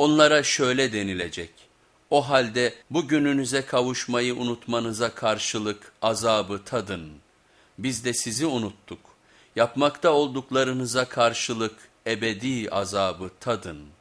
Onlara şöyle denilecek. O halde bugününüze kavuşmayı unutmanıza karşılık azabı tadın. Biz de sizi unuttuk. Yapmakta olduklarınıza karşılık ebedi azabı tadın.''